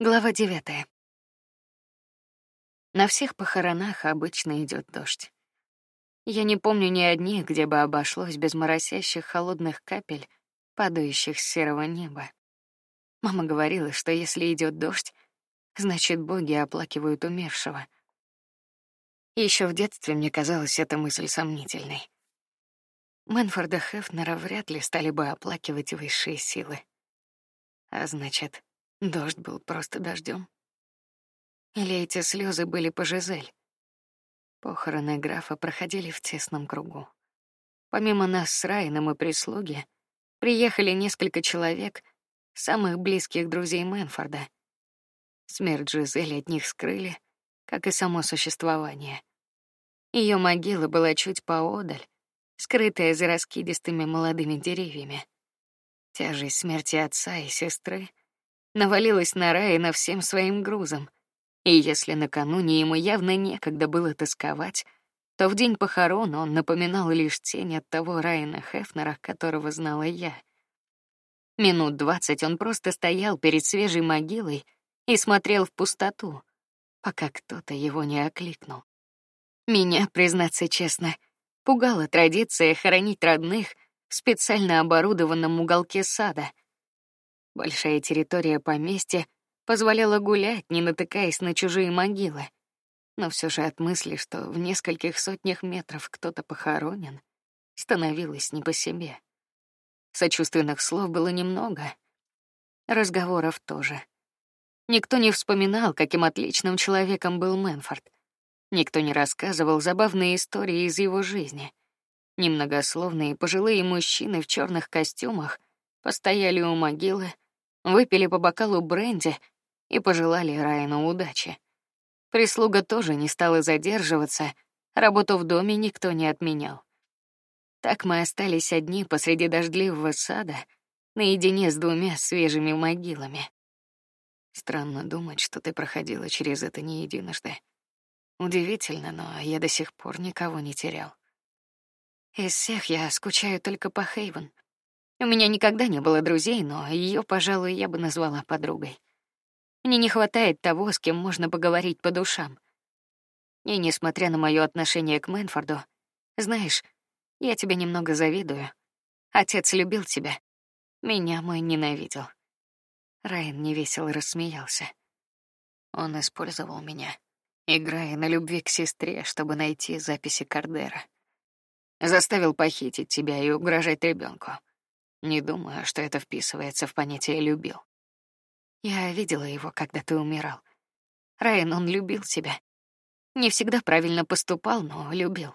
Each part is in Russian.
Глава девятая. На всех похоронах обычно идет дождь. Я не помню ни одних, где бы обошлось без моросящих холодных капель, падающих с серого неба. Мама говорила, что если идет дождь, значит боги оплакивают умершего. Еще в детстве мне казалась эта мысль сомнительной. Мэнфорда Хефнера вряд ли стали бы оплакивать высшие силы. А значит, Дождь был просто дождем. Или эти слезы были по Жизель? Похороны графа проходили в тесном кругу. Помимо нас с Райаном и прислуги, приехали несколько человек, самых близких друзей Мэнфорда. Смерть Жизель от них скрыли, как и само существование. Ее могила была чуть поодаль, скрытая за раскидистыми молодыми деревьями. Тяжесть смерти отца и сестры навалилась на Райана всем своим грузом. И если накануне ему явно некогда было тосковать, то в день похорон он напоминал лишь тень от того Райана Хефнера, которого знала я. Минут двадцать он просто стоял перед свежей могилой и смотрел в пустоту, пока кто-то его не окликнул. Меня, признаться честно, пугала традиция хоронить родных в специально оборудованном уголке сада — Большая территория поместья позволяла гулять, не натыкаясь на чужие могилы. Но все же от мысли, что в нескольких сотнях метров кто-то похоронен, становилось не по себе. Сочувственных слов было немного, разговоров тоже. Никто не вспоминал, каким отличным человеком был Мэнфорд. Никто не рассказывал забавные истории из его жизни. Немногословные пожилые мужчины в черных костюмах постояли у могилы, выпили по бокалу бренди и пожелали Райану удачи. Прислуга тоже не стала задерживаться, работу в доме никто не отменял. Так мы остались одни посреди дождливого сада, наедине с двумя свежими могилами. Странно думать, что ты проходила через это не единожды. Удивительно, но я до сих пор никого не терял. Из всех я скучаю только по Хейвен. У меня никогда не было друзей, но ее, пожалуй, я бы назвала подругой. Мне не хватает того, с кем можно поговорить по душам. И несмотря на мое отношение к Мэнфорду, знаешь, я тебе немного завидую. Отец любил тебя, меня мой ненавидел. Райан невесело рассмеялся. Он использовал меня, играя на любви к сестре, чтобы найти записи Кардера. Заставил похитить тебя и угрожать ребенку. Не думаю, что это вписывается в понятие любил. Я видела его, когда ты умирал. Райан, он любил тебя. Не всегда правильно поступал, но любил.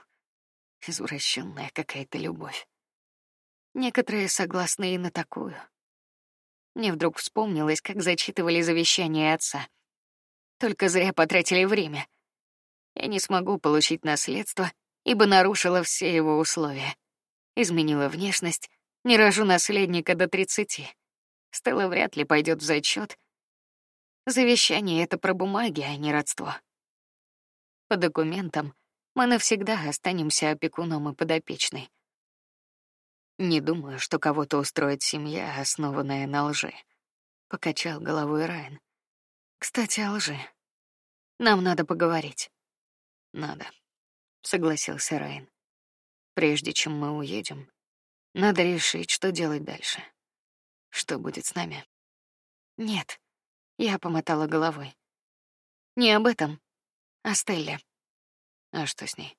Извращенная какая-то любовь. Некоторые согласны и на такую. Мне вдруг вспомнилось, как зачитывали завещание отца. Только зря потратили время. Я не смогу получить наследство, ибо нарушила все его условия. Изменила внешность, не рожу наследника до тридцати. Стелла вряд ли пойдет в зачет. Завещание это про бумаги, а не родство. По документам мы навсегда останемся опекуном и подопечной. Не думаю, что кого-то устроит семья, основанная на лжи. Покачал головой Райан. Кстати, о лжи. Нам надо поговорить. Надо, согласился Райан. Прежде чем мы уедем, надо решить, что делать дальше. Что будет с нами? Нет, я помотала головой. Не об этом, а Стелле. А что с ней?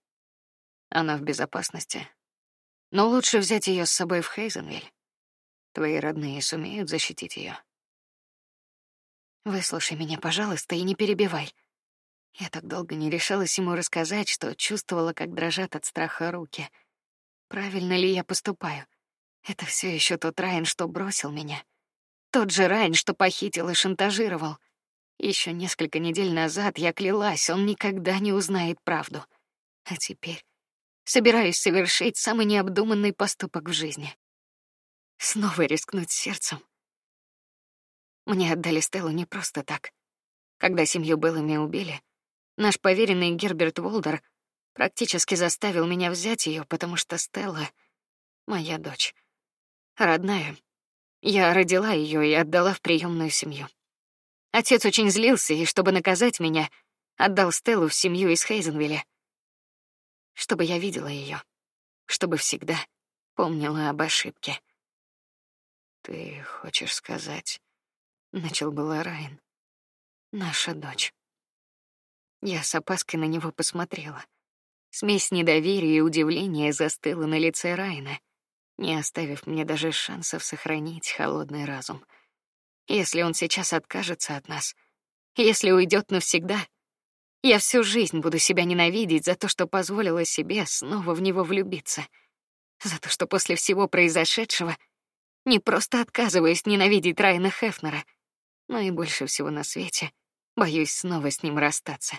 Она в безопасности. Но лучше взять ее с собой в Хейзенвиль. Твои родные сумеют защитить ее. Выслушай меня, пожалуйста, и не перебивай. Я так долго не решалась ему рассказать, что чувствовала, как дрожат от страха руки. Правильно ли я поступаю? Это все еще тот Райан, что бросил меня. Тот же Райан, что похитил и шантажировал. Еще несколько недель назад я клялась, он никогда не узнает правду. А теперь собираюсь совершить самый необдуманный поступок в жизни. Снова рискнуть сердцем. Мне отдали Стеллу не просто так. Когда семью Беллами убили, наш поверенный Герберт Волдер практически заставил меня взять ее, потому что Стелла — моя дочь. Родная. Я родила ее и отдала в приемную семью. Отец очень злился и, чтобы наказать меня, отдал Стеллу в семью из Хейзенвилля. Чтобы я видела ее, чтобы всегда помнила об ошибке. Ты хочешь сказать? Начал было Райан. Наша дочь. Я с опаской на него посмотрела. Смесь недоверия и удивления застыла на лице Райна, не оставив мне даже шансов сохранить холодный разум. Если он сейчас откажется от нас, если уйдет навсегда, я всю жизнь буду себя ненавидеть за то, что позволила себе снова в него влюбиться, за то, что после всего произошедшего не просто отказываюсь ненавидеть Райана Хефнера, но и больше всего на свете боюсь снова с ним расстаться.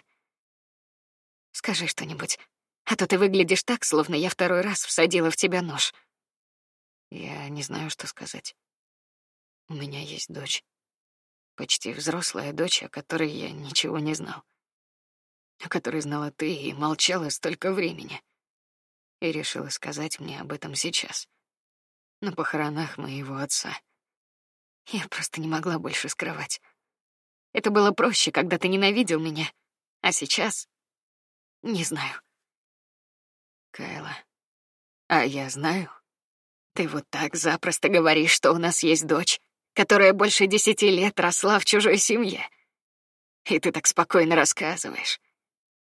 Скажи что-нибудь, а то ты выглядишь так, словно я второй раз всадила в тебя нож. Я не знаю, что сказать. У меня есть дочь. Почти взрослая дочь, о которой я ничего не знал. О которой знала ты и молчала столько времени. И решила сказать мне об этом сейчас. На похоронах моего отца. Я просто не могла больше скрывать. Это было проще, когда ты ненавидел меня, а сейчас не знаю. Кайла, а я знаю. Ты вот так запросто говоришь, что у нас есть дочь, которая больше десяти лет росла в чужой семье. И ты так спокойно рассказываешь.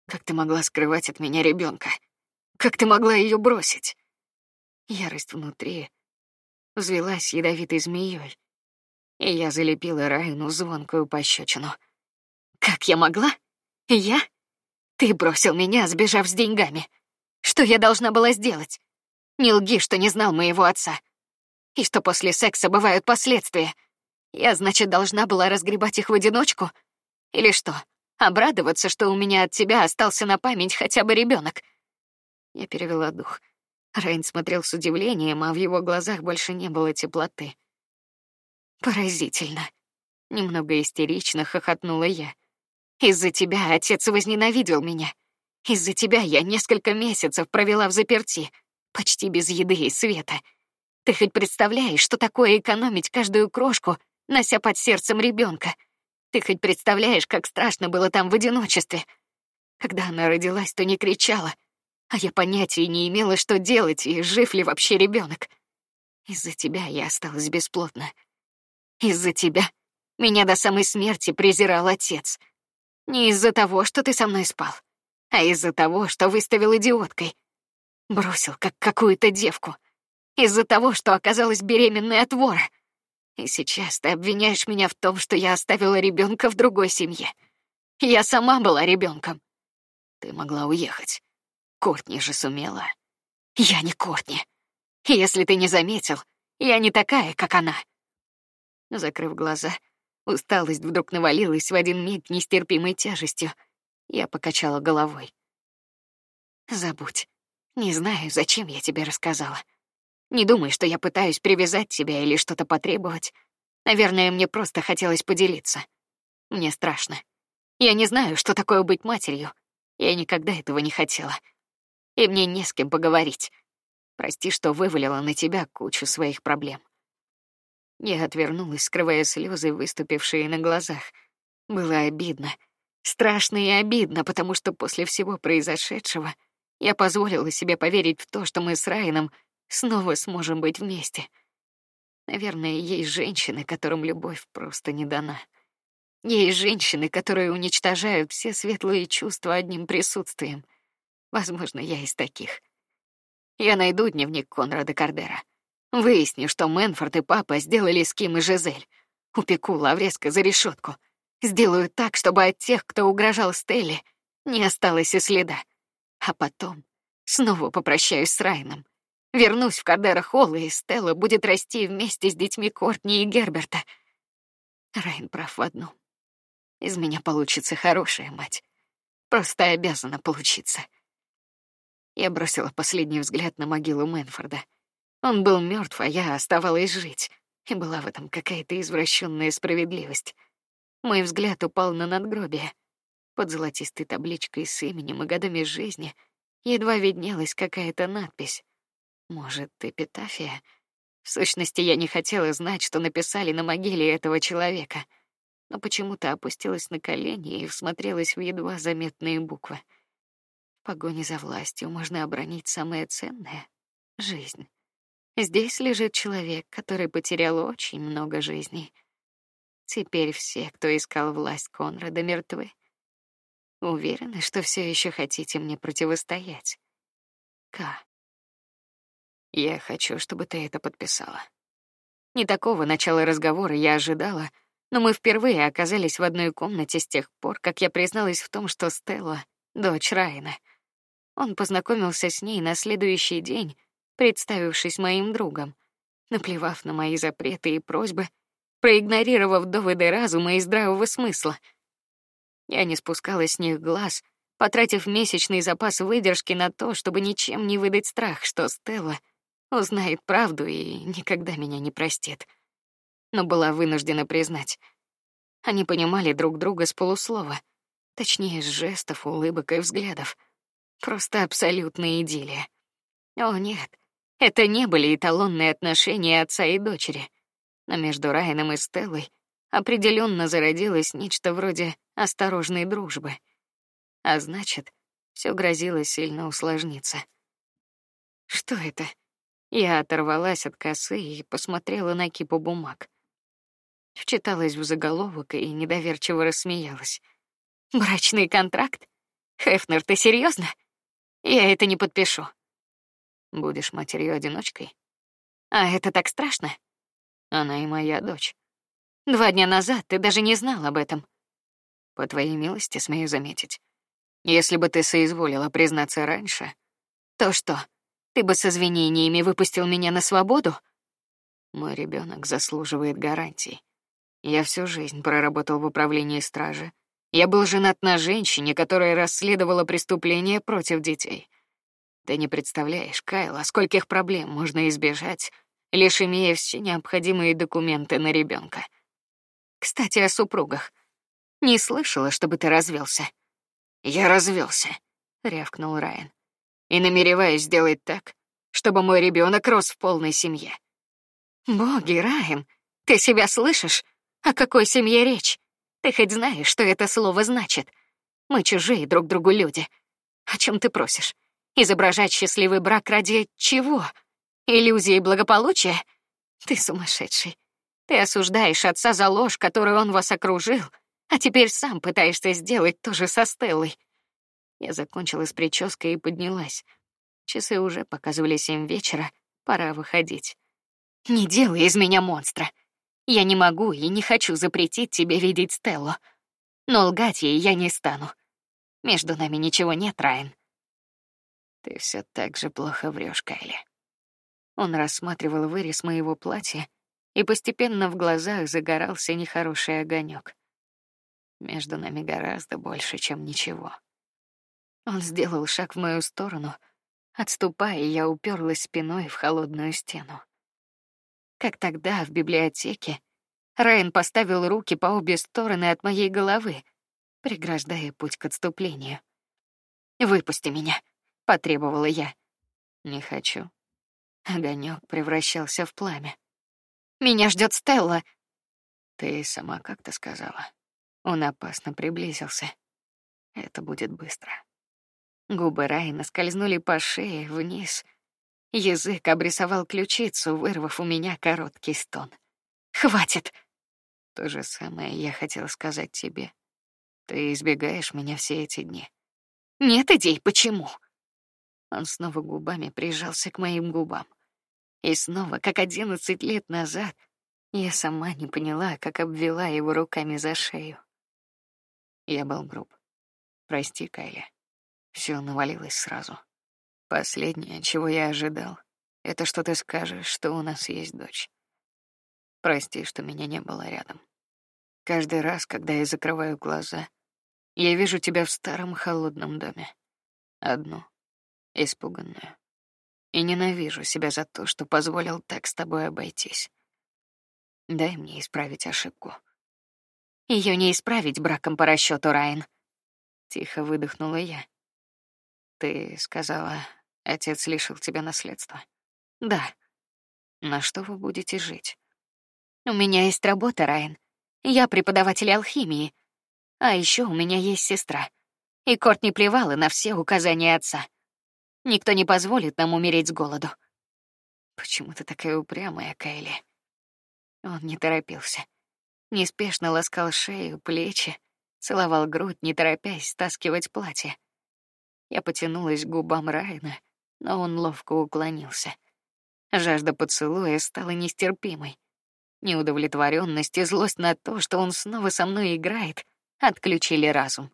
Как ты могла скрывать от меня ребенка? Как ты могла ее бросить? Ярость внутри взвелась ядовитой змеей, и я залепила Райну звонкую пощечину. Как я могла? Я? Ты бросил меня, сбежав с деньгами. Что я должна была сделать? Не лги, что не знал моего отца. И что после секса бывают последствия. Я, значит, должна была разгребать их в одиночку? Или что, обрадоваться, что у меня от тебя остался на память хотя бы ребенок? Я перевела дух. Рейн смотрел с удивлением, а в его глазах больше не было теплоты. Поразительно. Немного истерично хохотнула я. Из-за тебя отец возненавидел меня. Из-за тебя я несколько месяцев провела в заперти, почти без еды и света. Ты хоть представляешь, что такое экономить каждую крошку, нося под сердцем ребенка? Ты хоть представляешь, как страшно было там в одиночестве? Когда она родилась, то не кричала, а я понятия не имела, что делать и жив ли вообще ребенок. Из-за тебя я осталась бесплодна. Из-за тебя меня до самой смерти презирал отец. Не из-за того, что ты со мной спал, а из-за того, что выставил идиоткой. Бросил, как какую-то девку. Из-за того, что оказалась беременной от вора. И сейчас ты обвиняешь меня в том, что я оставила ребенка в другой семье. Я сама была ребенком. Ты могла уехать. Кортни же сумела. Я не Кортни. Если ты не заметил, я не такая, как она. Закрыв глаза, Усталость вдруг навалилась в один миг нестерпимой тяжестью. Я покачала головой. Забудь. Не знаю, зачем я тебе рассказала. Не думай, что я пытаюсь привязать тебя или что-то потребовать. Наверное, мне просто хотелось поделиться. Мне страшно. Я не знаю, что такое быть матерью. Я никогда этого не хотела. И мне не с кем поговорить. Прости, что вывалила на тебя кучу своих проблем. Я отвернулась, скрывая слезы, выступившие на глазах. Было обидно, страшно и обидно, потому что после всего произошедшего я позволила себе поверить в то, что мы с Райаном снова сможем быть вместе. Наверное, есть женщины, которым любовь просто не дана. Есть женщины, которые уничтожают все светлые чувства одним присутствием. Возможно, я из таких. Я найду дневник Конрада Кардера. Выясню, что Мэнфорд и папа сделали с Ким и Жизель. Упеку Лавреска за решетку. Сделаю так, чтобы от тех, кто угрожал Стелле, не осталось и следа. А потом снова попрощаюсь с Райном. Вернусь в Кадера Холл, и Стелла будет расти вместе с детьми Кортни и Герберта. Райн прав в одном. Из меня получится хорошая мать. Просто обязана получиться. Я бросила последний взгляд на могилу Мэнфорда — он был мертв, а я оставалась жить, и была в этом какая-то извращенная справедливость. Мой взгляд упал на надгробие. Под золотистой табличкой с именем и годами жизни едва виднелась какая-то надпись. Может, эпитафия? В сущности, я не хотела знать, что написали на могиле этого человека. но почему-то опустилась на колени и всмотрелась в едва заметные буквы. В погоне за властью можно обронить самое ценное — жизнь. Здесь лежит человек, который потерял очень много жизней. Теперь все, кто искал власть Конрада, мертвы. Уверены, что все еще хотите мне противостоять. К. Я хочу, чтобы ты это подписала. Не такого начала разговора я ожидала, но мы впервые оказались в одной комнате с тех пор, как я призналась в том, что Стелла дочь Райна. Он познакомился с ней на следующий день, представившись моим другом, наплевав на мои запреты и просьбы, проигнорировав доводы разума и здравого смысла. Я не спускала с них глаз, потратив месячный запас выдержки на то, чтобы ничем не выдать страх, что Стелла узнает правду и никогда меня не простит но была вынуждена признать. Они понимали друг друга с полуслова, точнее, с жестов, улыбок и взглядов. Просто абсолютная идиллия. О нет, это не были эталонные отношения отца и дочери. Но между Райаном и Стеллой определенно зародилось нечто вроде осторожной дружбы. А значит, все грозило сильно усложниться. Что это? Я оторвалась от косы и посмотрела на кипу бумаг вчиталась в заголовок и недоверчиво рассмеялась. Брачный контракт? Хефнер, ты серьезно? Я это не подпишу. Будешь матерью одиночкой. А это так страшно? Она и моя дочь. Два дня назад ты даже не знал об этом. По твоей милости смею заметить. Если бы ты соизволила признаться раньше, то что? Ты бы с извинениями выпустил меня на свободу? Мой ребенок заслуживает гарантий. Я всю жизнь проработал в управлении стражи. Я был женат на женщине, которая расследовала преступления против детей. Ты не представляешь, Кайла, скольких проблем можно избежать, лишь имея все необходимые документы на ребенка. Кстати, о супругах. Не слышала, чтобы ты развелся. Я развелся, рявкнул Райан. И намереваюсь сделать так, чтобы мой ребенок рос в полной семье. Боги, Райан, ты себя слышишь? О какой семье речь? Ты хоть знаешь, что это слово значит? Мы чужие друг другу люди. О чем ты просишь? Изображать счастливый брак ради чего? Иллюзии благополучия? Ты сумасшедший. Ты осуждаешь отца за ложь, которую он вас окружил, а теперь сам пытаешься сделать то же со Стеллой. Я закончила с прической и поднялась. Часы уже показывали семь вечера, пора выходить. Не делай из меня монстра. Я не могу и не хочу запретить тебе видеть Стеллу, но лгать ей я не стану. Между нами ничего нет, Райан. Ты все так же плохо врешь, Кайли. Он рассматривал вырез моего платья, и постепенно в глазах загорался нехороший огонек. Между нами гораздо больше, чем ничего. Он сделал шаг в мою сторону, отступая, я уперлась спиной в холодную стену. Как тогда в библиотеке Райан поставил руки по обе стороны от моей головы, преграждая путь к отступлению. Выпусти меня, потребовала я. Не хочу. Огонек превращался в пламя. Меня ждет Стелла. Ты сама как-то сказала. Он опасно приблизился. Это будет быстро. Губы Райана скользнули по шее вниз, Язык обрисовал ключицу, вырвав у меня короткий стон. Хватит. То же самое я хотел сказать тебе. Ты избегаешь меня все эти дни. Нет идей, почему? Он снова губами прижался к моим губам. И снова, как одиннадцать лет назад, я сама не поняла, как обвела его руками за шею. Я был груб. Прости, Кайли. Все навалилось сразу. Последнее, чего я ожидал, это что ты скажешь, что у нас есть дочь. Прости, что меня не было рядом. Каждый раз, когда я закрываю глаза, я вижу тебя в старом холодном доме, одну, испуганную, и ненавижу себя за то, что позволил так с тобой обойтись. Дай мне исправить ошибку. Ее не исправить браком по расчету, Райан. Тихо выдохнула я. Ты сказала, Отец лишил тебя наследства. Да. На что вы будете жить? У меня есть работа, Райан. Я преподаватель алхимии, а еще у меня есть сестра. И Корт не плевала на все указания отца. Никто не позволит нам умереть с голоду. Почему ты такая упрямая, Кайли? Он не торопился. Неспешно ласкал шею, плечи, целовал грудь, не торопясь стаскивать платье. Я потянулась к губам Райана, но он ловко уклонился. Жажда поцелуя стала нестерпимой. Неудовлетворенность и злость на то, что он снова со мной играет, отключили разум.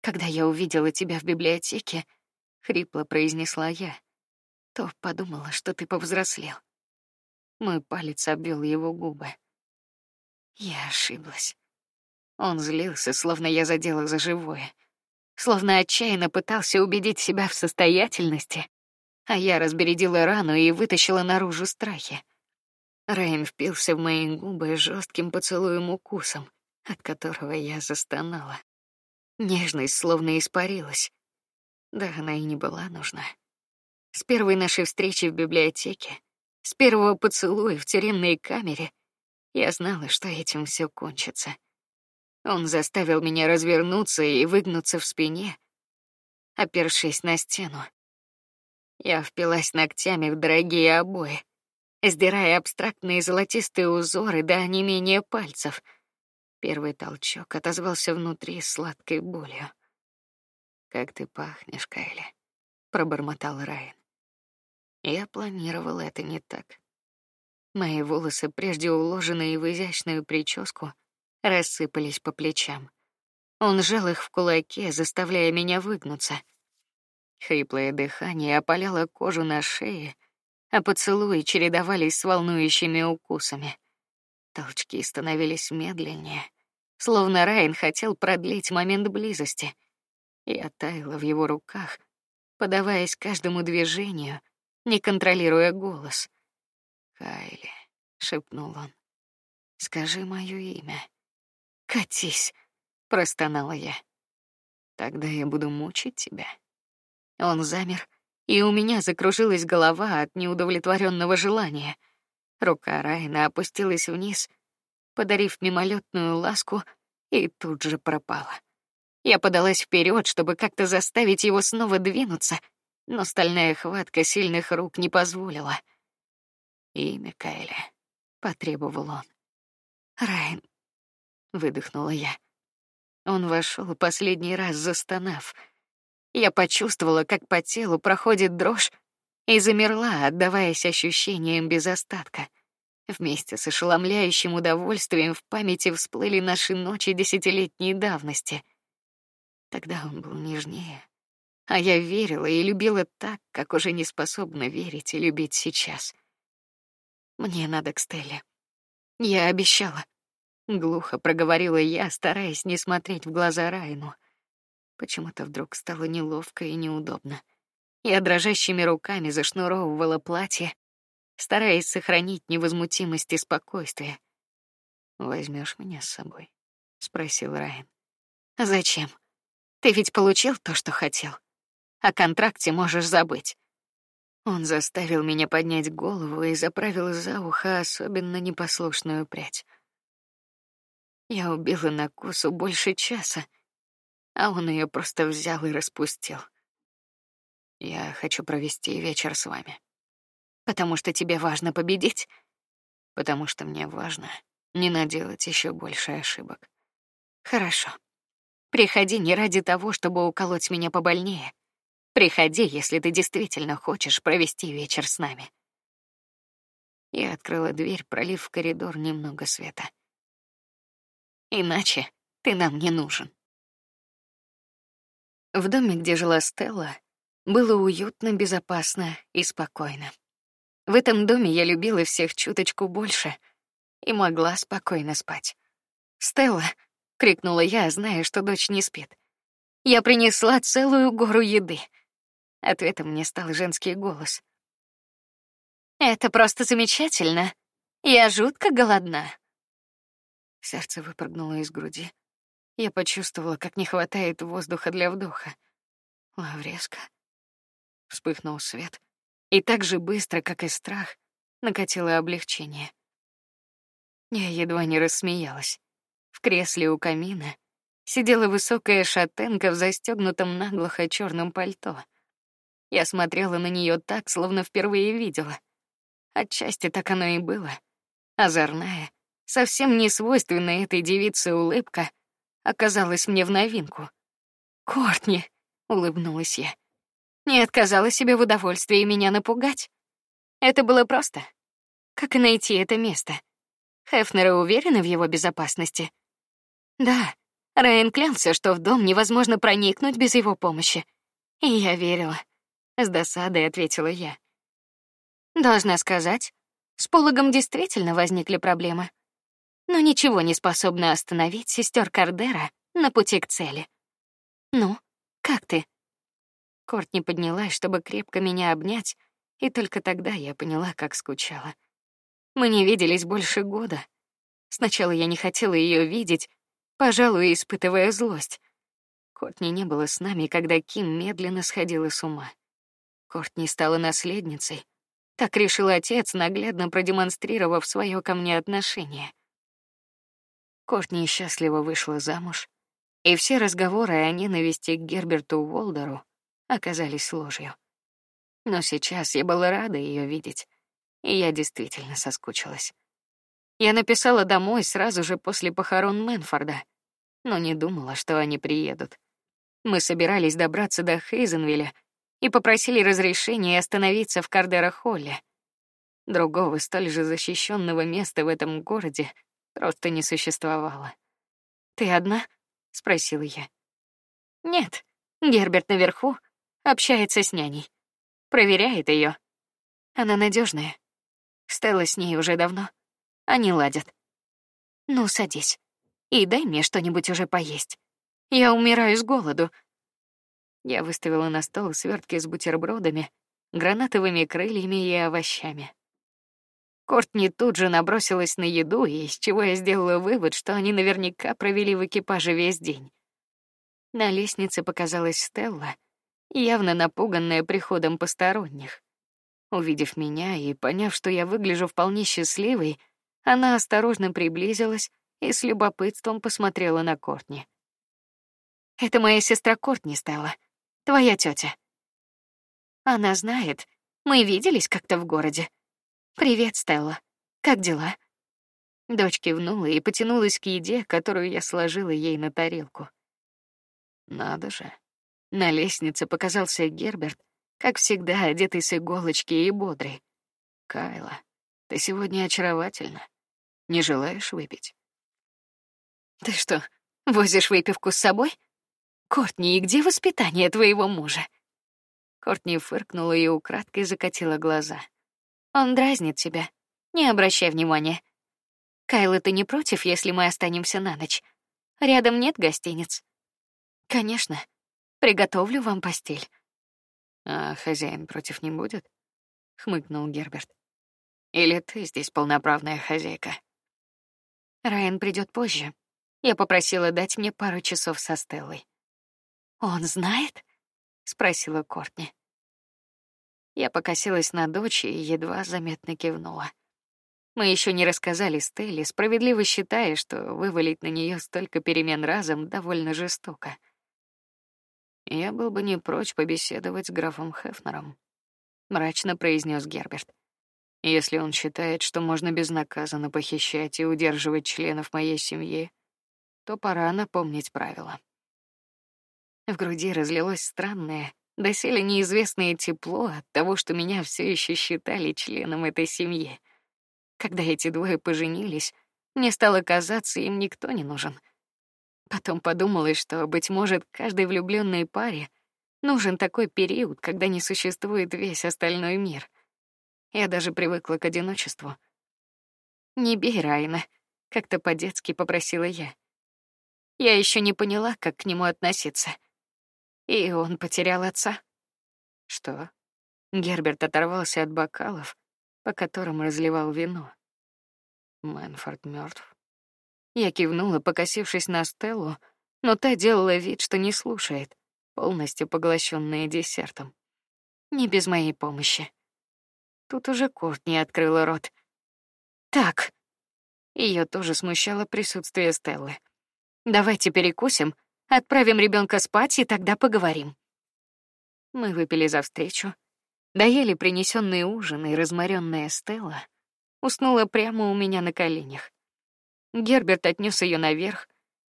Когда я увидела тебя в библиотеке, хрипло произнесла я, то подумала, что ты повзрослел. Мой палец обвел его губы. Я ошиблась. Он злился, словно я задела за живое, словно отчаянно пытался убедить себя в состоятельности, а я разбередила рану и вытащила наружу страхи. Райан впился в мои губы жестким поцелуем укусом, от которого я застонала. Нежность словно испарилась. Да, она и не была нужна. С первой нашей встречи в библиотеке, с первого поцелуя в тюремной камере, я знала, что этим все кончится. Он заставил меня развернуться и выгнуться в спине, опершись на стену. Я впилась ногтями в дорогие обои, сдирая абстрактные золотистые узоры до онемения пальцев. Первый толчок отозвался внутри сладкой болью. Как ты пахнешь, Кайли, пробормотал Райан. Я планировал это не так. Мои волосы, прежде уложенные в изящную прическу, рассыпались по плечам. Он сжал их в кулаке, заставляя меня выгнуться. Хриплое дыхание опаляло кожу на шее, а поцелуи чередовались с волнующими укусами. Толчки становились медленнее, словно Райан хотел продлить момент близости. Я таяла в его руках, подаваясь каждому движению, не контролируя голос. Кайли, шепнул он, скажи мое имя. Катись, простонала я. Тогда я буду мучить тебя. Он замер, и у меня закружилась голова от неудовлетворенного желания. Рука Райна опустилась вниз, подарив мимолетную ласку, и тут же пропала. Я подалась вперед, чтобы как-то заставить его снова двинуться, но стальная хватка сильных рук не позволила. Имя Кайли, потребовал он. Райан, выдохнула я. Он вошел последний раз, застонав. Я почувствовала, как по телу проходит дрожь, и замерла, отдаваясь ощущениям без остатка. Вместе с ошеломляющим удовольствием в памяти всплыли наши ночи десятилетней давности. Тогда он был нежнее, а я верила и любила так, как уже не способна верить и любить сейчас. Мне надо к Стелле. Я обещала. Глухо проговорила я, стараясь не смотреть в глаза Райну. Почему-то вдруг стало неловко и неудобно. Я дрожащими руками зашнуровывала платье, стараясь сохранить невозмутимость и спокойствие. Возьмешь меня с собой? спросил Райан. Зачем? Ты ведь получил то, что хотел. О контракте можешь забыть. Он заставил меня поднять голову и заправил за ухо особенно непослушную прядь. Я убила на косу больше часа, а он ее просто взял и распустил. Я хочу провести вечер с вами, потому что тебе важно победить, потому что мне важно не наделать еще больше ошибок. Хорошо. Приходи не ради того, чтобы уколоть меня побольнее. Приходи, если ты действительно хочешь провести вечер с нами. Я открыла дверь, пролив в коридор немного света. Иначе ты нам не нужен. В доме, где жила Стелла, было уютно, безопасно и спокойно. В этом доме я любила всех чуточку больше и могла спокойно спать. Стелла, крикнула я, зная, что дочь не спит. Я принесла целую гору еды. Ответом мне стал женский голос. Это просто замечательно. Я жутко голодна. Сердце выпрыгнуло из груди. Я почувствовала, как не хватает воздуха для вдоха. Лавреска. Вспыхнул свет, и так же быстро, как и страх, накатило облегчение. Я едва не рассмеялась. Кресле у камина сидела высокая шатенка в застегнутом наглухо черном пальто. Я смотрела на нее так, словно впервые видела. Отчасти так оно и было. Озорная, совсем не свойственная этой девице улыбка оказалась мне в новинку. Кортни, улыбнулась я. Не отказала себе в удовольствии меня напугать. Это было просто. Как найти это место? Хефнеры уверены в его безопасности. Да, Райан клялся, что в дом невозможно проникнуть без его помощи. И я верила. С досадой ответила я. Должна сказать, с пологом действительно возникли проблемы. Но ничего не способно остановить сестер Кардера на пути к цели. Ну, как ты? Кортни поднялась, чтобы крепко меня обнять, и только тогда я поняла, как скучала. Мы не виделись больше года. Сначала я не хотела ее видеть, пожалуй, испытывая злость. Кортни не было с нами, когда Ким медленно сходила с ума. Кортни стала наследницей. Так решил отец, наглядно продемонстрировав свое ко мне отношение. Кортни счастливо вышла замуж, и все разговоры о ненависти к Герберту Уолдеру оказались ложью. Но сейчас я была рада ее видеть, и я действительно соскучилась. Я написала домой сразу же после похорон Мэнфорда, но не думала, что они приедут. Мы собирались добраться до Хейзенвилля и попросили разрешения остановиться в Кардера-холле. Другого столь же защищенного места в этом городе просто не существовало. Ты одна? спросила я. Нет, Герберт наверху общается с няней, проверяет ее. Она надежная. Стелла с ней уже давно. Они ладят. Ну, садись и дай мне что-нибудь уже поесть. Я умираю с голоду. Я выставила на стол свертки с бутербродами, гранатовыми крыльями и овощами. Кортни тут же набросилась на еду, из чего я сделала вывод, что они наверняка провели в экипаже весь день. На лестнице показалась Стелла, явно напуганная приходом посторонних. Увидев меня и поняв, что я выгляжу вполне счастливой, она осторожно приблизилась и с любопытством посмотрела на Кортни. Это моя сестра Кортни стала, твоя тетя. Она знает, мы виделись как-то в городе. Привет, Стелла. Как дела? Дочь кивнула и потянулась к еде, которую я сложила ей на тарелку. Надо же. На лестнице показался Герберт, как всегда, одетый с иголочки и бодрый. Кайла, ты сегодня очаровательна. Не желаешь выпить? Ты что, возишь выпивку с собой? Кортни, и где воспитание твоего мужа? Кортни фыркнула и украдкой закатила глаза. Он дразнит тебя. Не обращай внимания. Кайла, ты не против, если мы останемся на ночь? Рядом нет гостиниц. Конечно. Приготовлю вам постель. А хозяин против не будет? хмыкнул Герберт. Или ты здесь полноправная хозяйка? Райан придет позже. Я попросила дать мне пару часов со Стеллой. Он знает? спросила Кортни. Я покосилась на дочь и едва заметно кивнула. Мы еще не рассказали Стелле, справедливо считая, что вывалить на нее столько перемен разом довольно жестоко. Я был бы не прочь побеседовать с графом Хефнером, мрачно произнес Герберт. Если он считает, что можно безнаказанно похищать и удерживать членов моей семьи, то пора напомнить правила. В груди разлилось странное, доселе неизвестное тепло от того, что меня все еще считали членом этой семьи. Когда эти двое поженились, мне стало казаться, им никто не нужен. Потом подумалось, что быть может каждой влюбленной паре нужен такой период, когда не существует весь остальной мир. Я даже привыкла к одиночеству. Не бей Райна, как-то по-детски попросила я. Я еще не поняла, как к нему относиться. И он потерял отца. Что? Герберт оторвался от бокалов, по которым разливал вино. Мэнфорд мертв. Я кивнула, покосившись на Стеллу, но та делала вид, что не слушает, полностью поглощенная десертом. Не без моей помощи. Тут уже Курт не открыла рот. Так. Ее тоже смущало присутствие Стеллы. Давайте перекусим, отправим ребенка спать и тогда поговорим. Мы выпили за встречу, доели принесенный ужин и разморенная Стелла уснула прямо у меня на коленях. Герберт отнес ее наверх,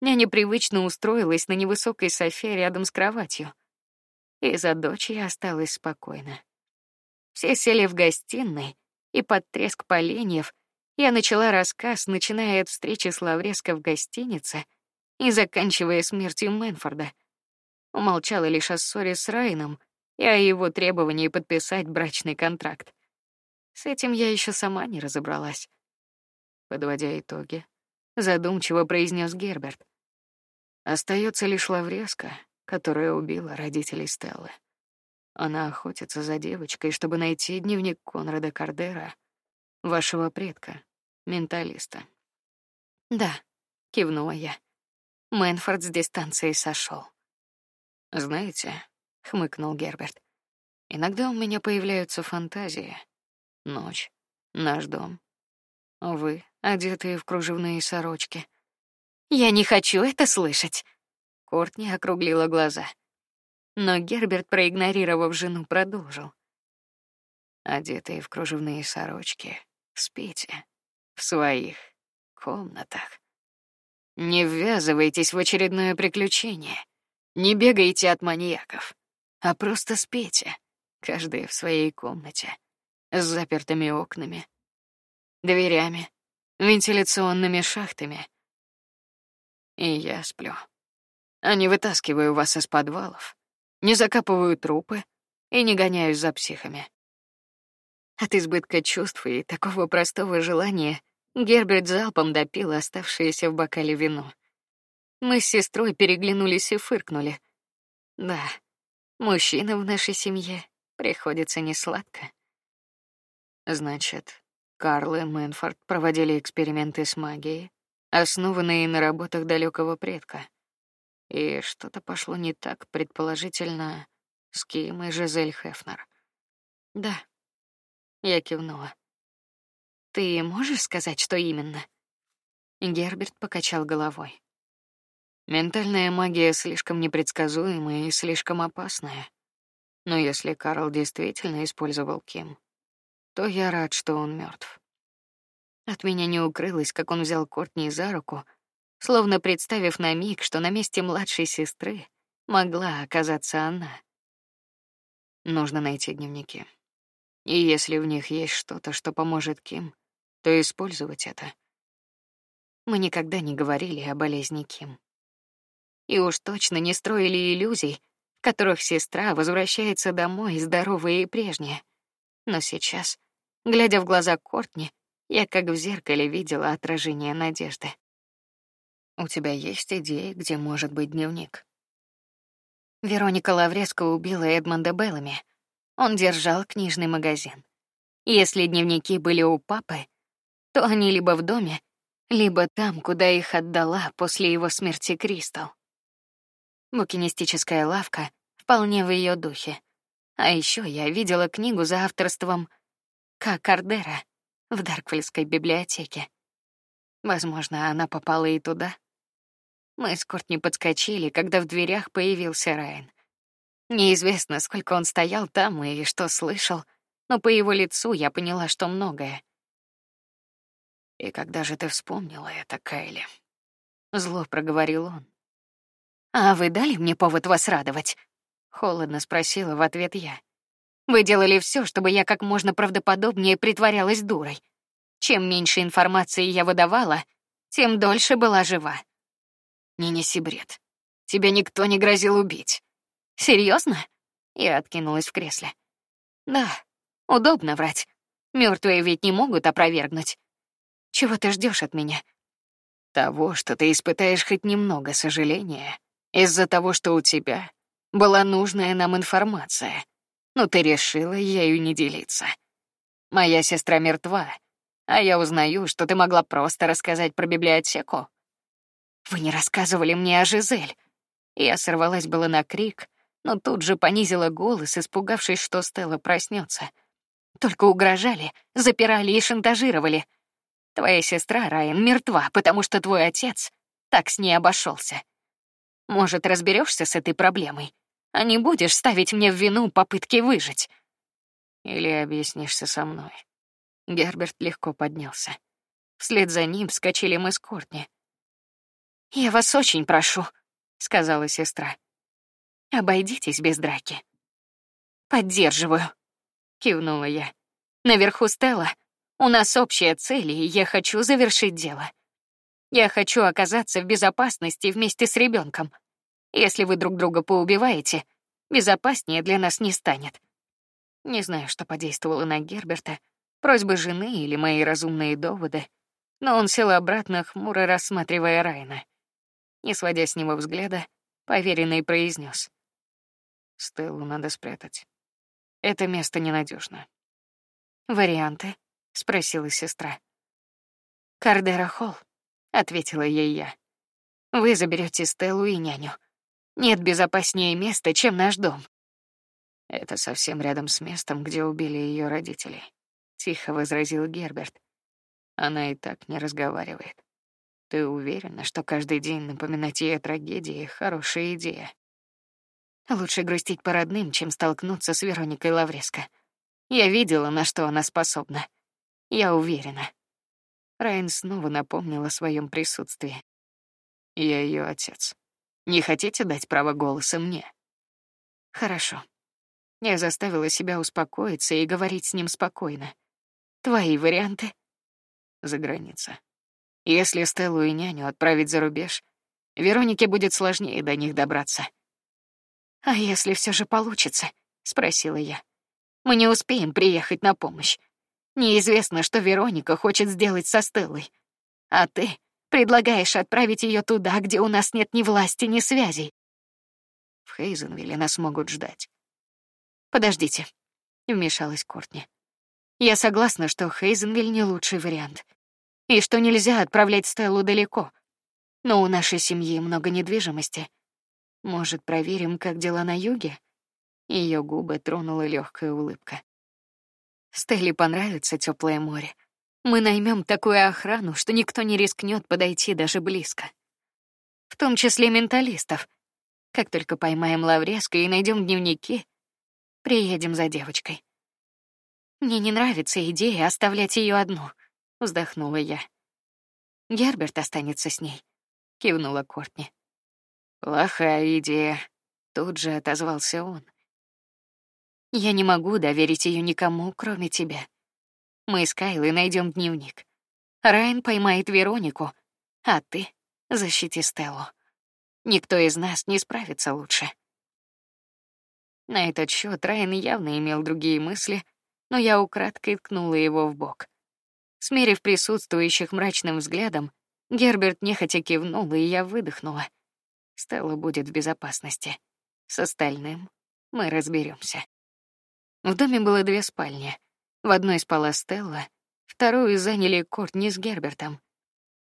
няня привычно устроилась на невысокой софе рядом с кроватью, и за дочь я осталась спокойна. Все сели в гостиной, и под треск поленьев я начала рассказ, начиная от встречи с Лавреско в гостинице и заканчивая смертью Мэнфорда. Умолчала лишь о ссоре с Райном и о его требовании подписать брачный контракт. С этим я еще сама не разобралась. Подводя итоги, задумчиво произнес Герберт. Остается лишь Лавреска, которая убила родителей Стеллы. Она охотится за девочкой, чтобы найти дневник Конрада Кардера, вашего предка, менталиста. Да, кивнула я. Мэнфорд с дистанции сошел. Знаете, хмыкнул Герберт. Иногда у меня появляются фантазии. Ночь, наш дом. Вы, одетые в кружевные сорочки. Я не хочу это слышать. Кортни округлила глаза. Но Герберт, проигнорировав жену, продолжил. Одетые в кружевные сорочки, спите в своих комнатах. Не ввязывайтесь в очередное приключение. Не бегайте от маньяков, а просто спите, каждый в своей комнате, с запертыми окнами, дверями, вентиляционными шахтами. И я сплю. А не вытаскиваю вас из подвалов, не закапываю трупы и не гоняюсь за психами. От избытка чувств и такого простого желания Герберт залпом допил оставшееся в бокале вино. Мы с сестрой переглянулись и фыркнули. Да, мужчина в нашей семье приходится не сладко. Значит, Карл и Мэнфорд проводили эксперименты с магией, основанные на работах далекого предка. И что-то пошло не так, предположительно, с Ким и Жизель Хефнер. Да, я кивнула. Ты можешь сказать, что именно? Герберт покачал головой. Ментальная магия слишком непредсказуемая и слишком опасная. Но если Карл действительно использовал Ким, то я рад, что он мертв. От меня не укрылось, как он взял Кортни за руку, словно представив на миг, что на месте младшей сестры могла оказаться она. Нужно найти дневники. И если в них есть что-то, что поможет Ким, то использовать это. Мы никогда не говорили о болезни Ким. И уж точно не строили иллюзий, в которых сестра возвращается домой здоровая и прежняя. Но сейчас, глядя в глаза Кортни, я как в зеркале видела отражение надежды. У тебя есть идеи, где может быть дневник? Вероника Лавреско убила Эдмонда Беллами. Он держал книжный магазин. Если дневники были у папы, то они либо в доме, либо там, куда их отдала после его смерти Кристал. Букинистическая лавка вполне в ее духе. А еще я видела книгу за авторством К. Кардера в Дарквельской библиотеке. Возможно, она попала и туда. Мы с Кортни подскочили, когда в дверях появился Райан. Неизвестно, сколько он стоял там и что слышал, но по его лицу я поняла, что многое. И когда же ты вспомнила это, Кайли? Зло проговорил он. А вы дали мне повод вас радовать? Холодно спросила в ответ я. Вы делали все, чтобы я как можно правдоподобнее притворялась дурой. Чем меньше информации я выдавала, тем дольше была жива. Не неси бред. Тебя никто не грозил убить. Серьезно? Я откинулась в кресле. Да, удобно врать. Мертвые ведь не могут опровергнуть. Чего ты ждешь от меня? Того, что ты испытаешь хоть немного сожаления из-за того, что у тебя была нужная нам информация, но ты решила ею не делиться. Моя сестра мертва, а я узнаю, что ты могла просто рассказать про библиотеку. Вы не рассказывали мне о Жизель. Я сорвалась было на крик, но тут же понизила голос, испугавшись, что Стелла проснется. Только угрожали, запирали и шантажировали. Твоя сестра Райан мертва, потому что твой отец так с ней обошелся. Может, разберешься с этой проблемой, а не будешь ставить мне в вину попытки выжить. Или объяснишься со мной. Герберт легко поднялся. Вслед за ним вскочили мы с Кортни. Я вас очень прошу, сказала сестра. Обойдитесь без драки. Поддерживаю, кивнула я. Наверху Стелла. У нас общая цель, и я хочу завершить дело. Я хочу оказаться в безопасности вместе с ребенком. Если вы друг друга поубиваете, безопаснее для нас не станет. Не знаю, что подействовало на Герберта, просьбы жены или мои разумные доводы, но он сел обратно, хмуро рассматривая Райна. Не сводя с него взгляда, поверенный произнес: "Стеллу надо спрятать. Это место ненадежно. Варианты? Спросила сестра. Кардера Холл, ответила ей я. Вы заберете Стеллу и няню. Нет безопаснее места, чем наш дом. Это совсем рядом с местом, где убили ее родителей. Тихо возразил Герберт. Она и так не разговаривает. Ты уверена, что каждый день напоминать ей о трагедии хорошая идея? Лучше грустить по родным, чем столкнуться с Вероникой Лавреско. Я видела, на что она способна. Я уверена. Райан снова напомнил о своем присутствии. Я ее отец. Не хотите дать право голоса мне? Хорошо. Я заставила себя успокоиться и говорить с ним спокойно. Твои варианты? За граница. Если Стеллу и няню отправить за рубеж, Веронике будет сложнее до них добраться. А если все же получится? спросила я. Мы не успеем приехать на помощь. Неизвестно, что Вероника хочет сделать со Стеллой. А ты предлагаешь отправить ее туда, где у нас нет ни власти, ни связей. В Хейзенвилле нас могут ждать. Подождите, вмешалась Кортни. Я согласна, что Хейзенвилл не лучший вариант, и что нельзя отправлять Стеллу далеко. Но у нашей семьи много недвижимости. Может, проверим, как дела на юге? Ее губы тронула легкая улыбка. Стелле понравится теплое море. Мы наймем такую охрану, что никто не рискнет подойти даже близко. В том числе менталистов. Как только поймаем Лавреска и найдем дневники, приедем за девочкой. Мне не нравится идея оставлять ее одну, вздохнула я. Герберт останется с ней, кивнула Кортни. Плохая идея, тут же отозвался он. Я не могу доверить ее никому, кроме тебя. Мы с Кайлой найдем дневник. Райан поймает Веронику, а ты защити Стеллу. Никто из нас не справится лучше. На этот счет Райан явно имел другие мысли, но я украдкой ткнула его в бок. Смерив присутствующих мрачным взглядом, Герберт нехотя кивнул, и я выдохнула. Стелла будет в безопасности. С остальным мы разберемся. В доме было две спальни. В одной спала Стелла, вторую заняли Кортни с Гербертом.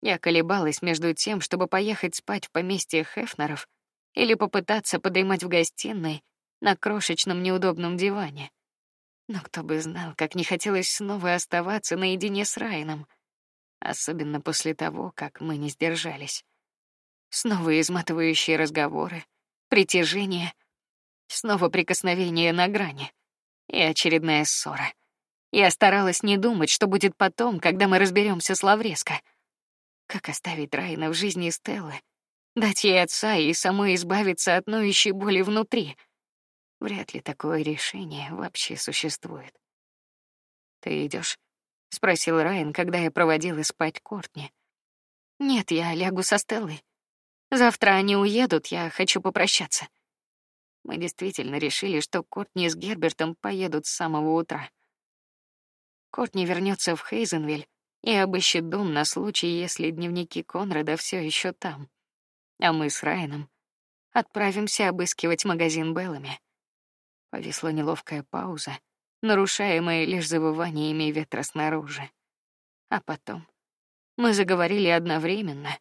Я колебалась между тем, чтобы поехать спать в поместье Хефнеров или попытаться подремать в гостиной на крошечном неудобном диване. Но кто бы знал, как не хотелось снова оставаться наедине с Райном, особенно после того, как мы не сдержались. Снова изматывающие разговоры, притяжение, снова прикосновение на грани и очередная ссора. Я старалась не думать, что будет потом, когда мы разберемся с Лавреско. Как оставить Райна в жизни Стеллы, дать ей отца и самой избавиться от ноющей боли внутри. Вряд ли такое решение вообще существует. Ты идешь? спросил Райан, когда я проводила спать Кортни. Нет, я лягу со Стеллой. Завтра они уедут, я хочу попрощаться. Мы действительно решили, что Кортни с Гербертом поедут с самого утра. Кортни вернется в Хейзенвиль и обыщет дом на случай, если дневники Конрада все еще там. А мы с Райаном отправимся обыскивать магазин Беллами. Повисла неловкая пауза, нарушаемая лишь завываниями ветра снаружи. А потом мы заговорили одновременно,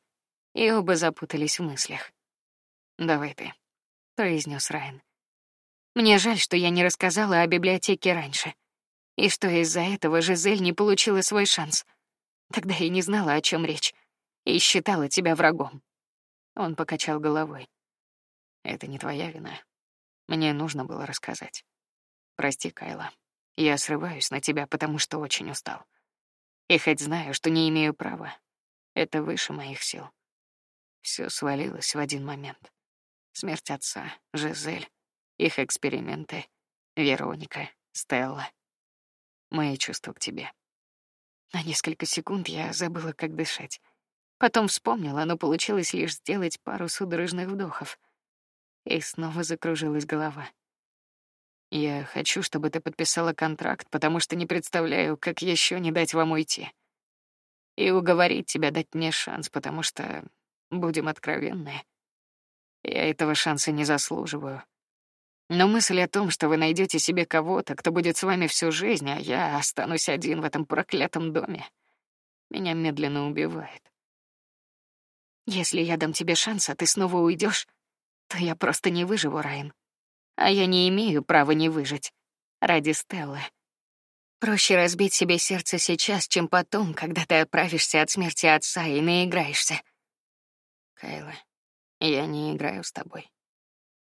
и оба запутались в мыслях. Давай ты, произнес Райан. Мне жаль, что я не рассказала о библиотеке раньше, и что из-за этого Жизель не получила свой шанс. Тогда я не знала, о чем речь, и считала тебя врагом. Он покачал головой. Это не твоя вина. Мне нужно было рассказать. Прости, Кайла. Я срываюсь на тебя, потому что очень устал. И хоть знаю, что не имею права, это выше моих сил. Все свалилось в один момент. Смерть отца, Жизель, их эксперименты, Вероника, Стелла. Мои чувства к тебе. На несколько секунд я забыла, как дышать. Потом вспомнила, но получилось лишь сделать пару судорожных вдохов. И снова закружилась голова. Я хочу, чтобы ты подписала контракт, потому что не представляю, как еще не дать вам уйти. И уговорить тебя дать мне шанс, потому что будем откровенны. Я этого шанса не заслуживаю. Но мысль о том, что вы найдете себе кого-то, кто будет с вами всю жизнь, а я останусь один в этом проклятом доме, меня медленно убивает. Если я дам тебе шанс, а ты снова уйдешь, то я просто не выживу, Райан. А я не имею права не выжить ради Стеллы. Проще разбить себе сердце сейчас, чем потом, когда ты отправишься от смерти отца и наиграешься. Кайла, я не играю с тобой.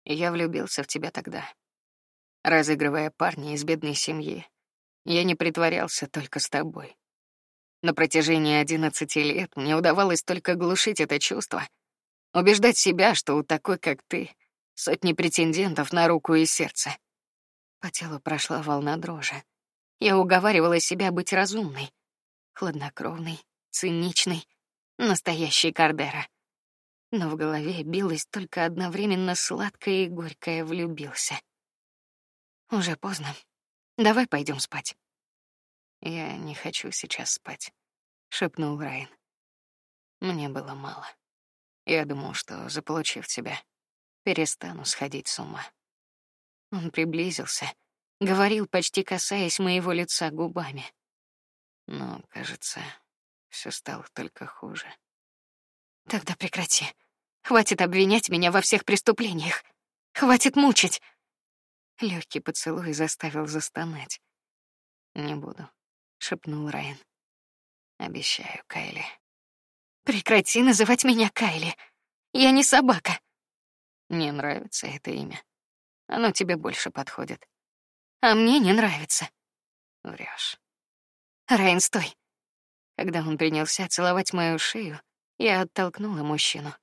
Я влюбился в тебя тогда, разыгрывая парня из бедной семьи. Я не притворялся только с тобой. На протяжении одиннадцати лет мне удавалось только глушить это чувство, убеждать себя, что у такой, как ты, сотни претендентов на руку и сердце. По телу прошла волна дрожи. Я уговаривала себя быть разумной, хладнокровной, циничной, настоящей Кардера но в голове билось только одновременно сладкое и горькое влюбился. Уже поздно. Давай пойдем спать. Я не хочу сейчас спать, шепнул Райан. Мне было мало. Я думал, что заполучив тебя, перестану сходить с ума. Он приблизился, говорил, почти касаясь моего лица губами. Но, кажется, все стало только хуже. Тогда прекрати. Хватит обвинять меня во всех преступлениях. Хватит мучить. Легкий поцелуй заставил застонать. Не буду, шепнул Райан. Обещаю, Кайли. Прекрати называть меня Кайли. Я не собака. Мне нравится это имя. Оно тебе больше подходит. А мне не нравится. Врешь. Райан, стой. Когда он принялся целовать мою шею, я оттолкнула мужчину.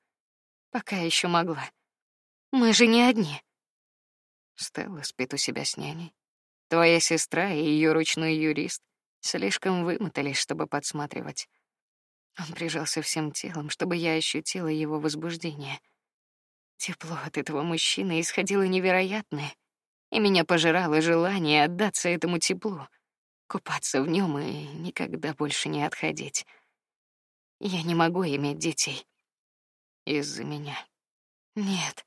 Пока еще могла. Мы же не одни. Стелла спит у себя с няней. Твоя сестра и ее ручной юрист слишком вымотались, чтобы подсматривать. Он прижался всем телом, чтобы я ощутила его возбуждение. Тепло от этого мужчины исходило невероятное, и меня пожирало желание отдаться этому теплу, купаться в нем и никогда больше не отходить. Я не могу иметь детей. Из-за меня. Нет.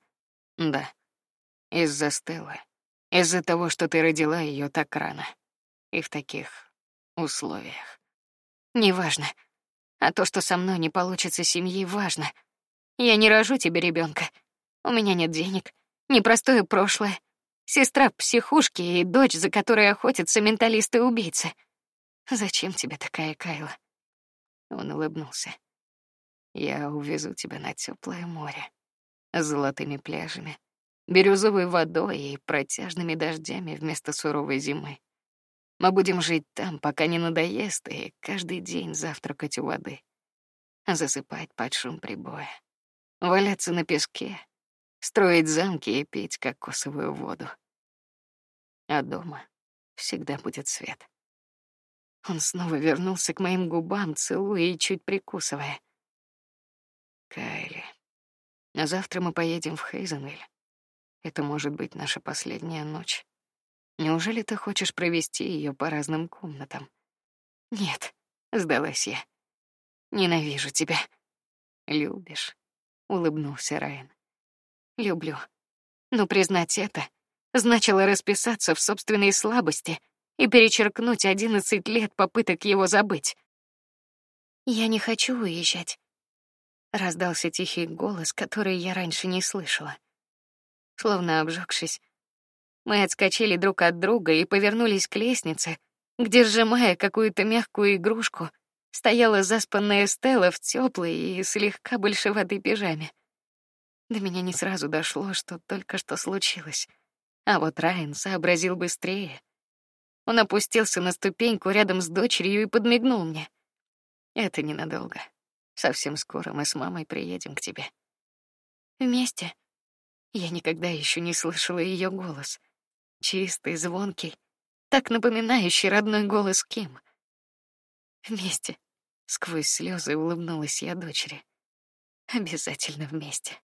Да. Из-за Стеллы. Из-за того, что ты родила ее так рано. И в таких условиях. Неважно. А то, что со мной не получится семьи, важно. Я не рожу тебе ребенка. У меня нет денег, непростое прошлое. Сестра в психушке и дочь, за которой охотятся менталисты-убийцы. Зачем тебе такая Кайла? Он улыбнулся. Я увезу тебя на теплое море, с золотыми пляжами, бирюзовой водой и протяжными дождями вместо суровой зимы. Мы будем жить там, пока не надоест, и каждый день завтракать у воды, засыпать под шум прибоя, валяться на песке, строить замки и пить кокосовую воду. А дома всегда будет свет. Он снова вернулся к моим губам, целуя и чуть прикусывая. Кайли, на завтра мы поедем в Хейзенвиль. Это может быть наша последняя ночь. Неужели ты хочешь провести ее по разным комнатам? Нет, сдалась я. Ненавижу тебя. Любишь? Улыбнулся Райан. Люблю. Но признать это значило расписаться в собственной слабости и перечеркнуть одиннадцать лет попыток его забыть. Я не хочу уезжать. Раздался тихий голос, который я раньше не слышала. Словно обжегшись, мы отскочили друг от друга и повернулись к лестнице, где, сжимая какую-то мягкую игрушку, стояла заспанная Стелла в теплой и слегка большеватой пижаме. До меня не сразу дошло, что только что случилось. А вот Райан сообразил быстрее. Он опустился на ступеньку рядом с дочерью и подмигнул мне. Это ненадолго. Совсем скоро мы с мамой приедем к тебе. Вместе. Я никогда еще не слышала ее голос. Чистый, звонкий, так напоминающий родной голос Ким. Вместе. Сквозь слезы улыбнулась я дочери. Обязательно вместе.